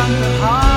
on the heart.